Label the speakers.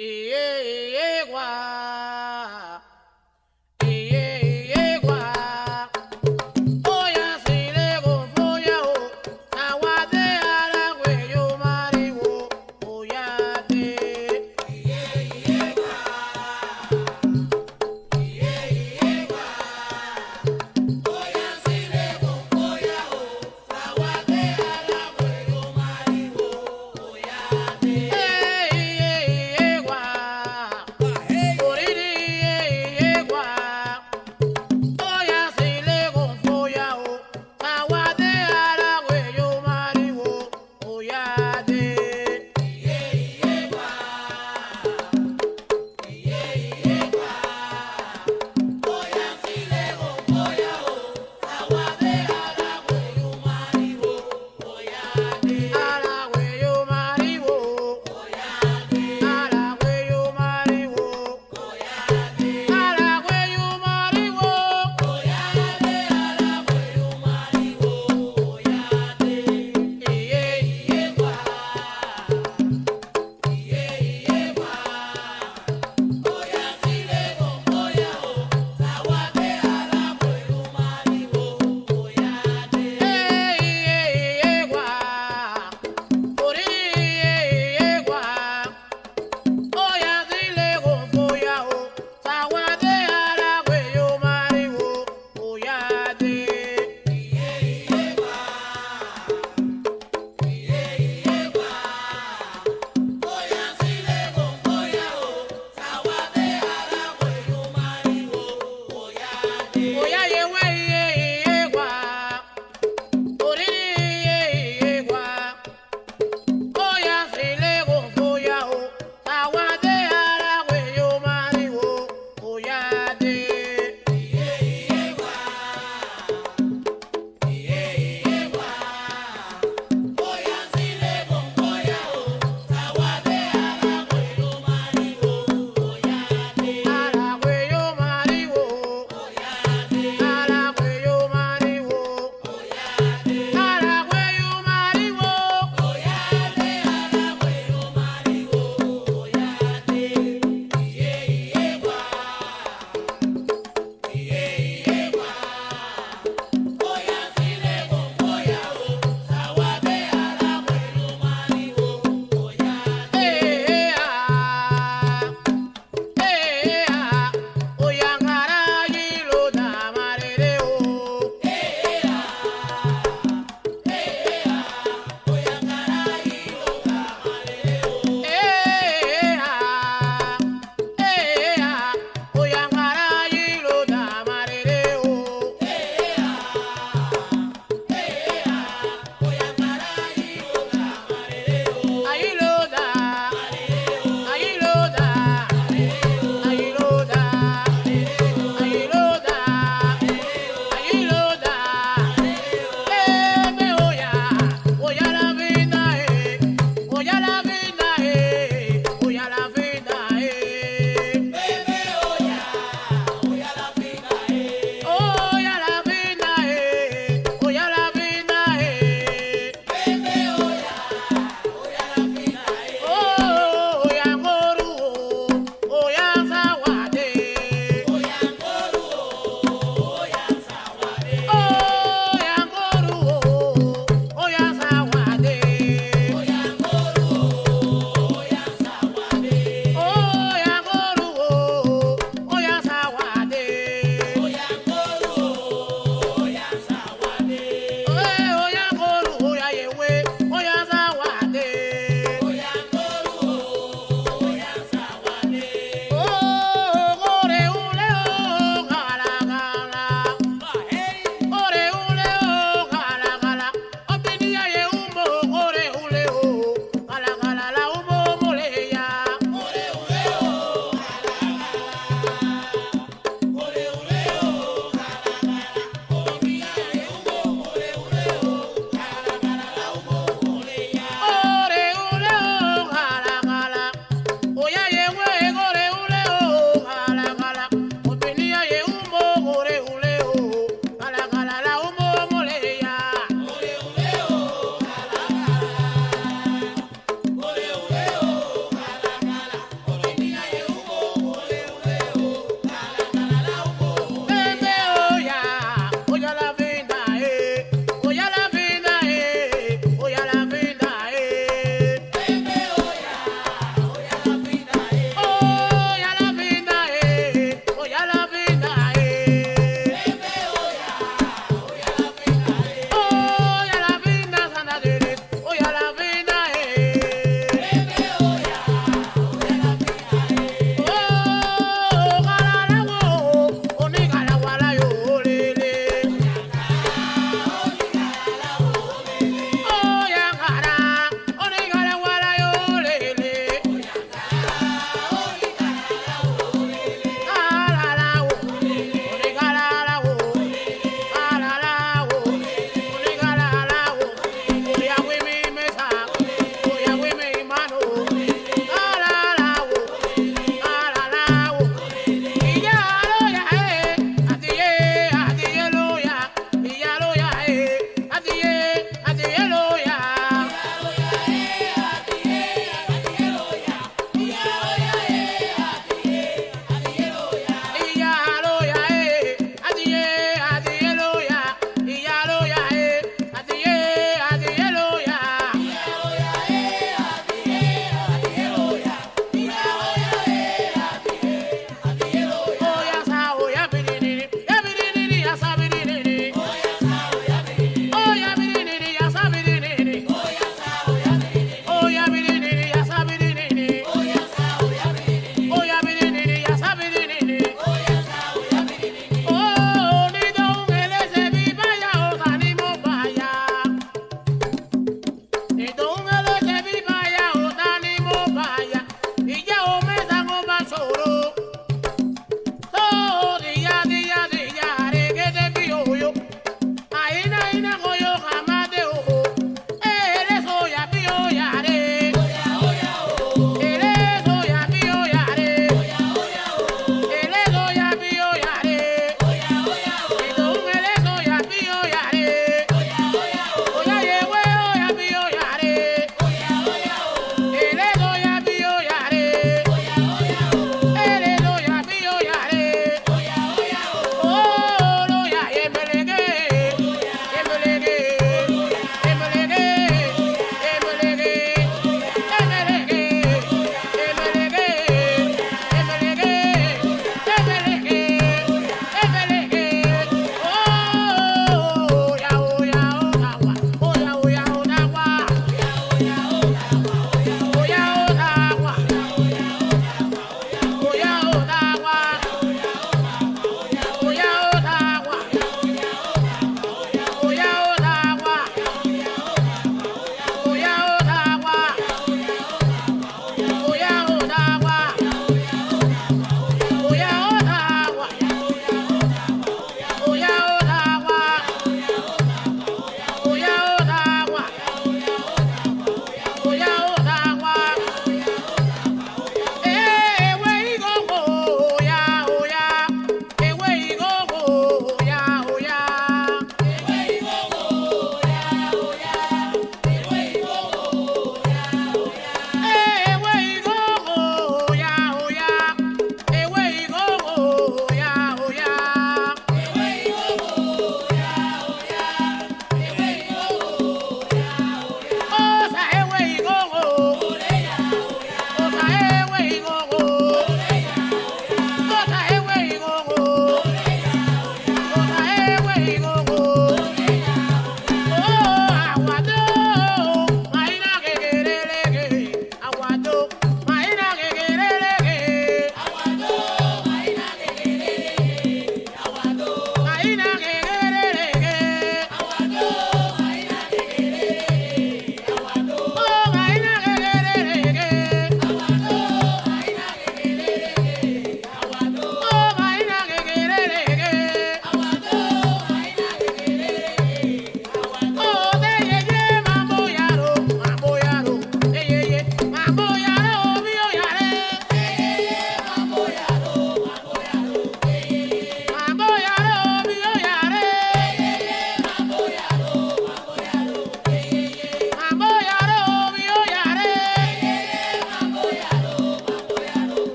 Speaker 1: yeah, yeah.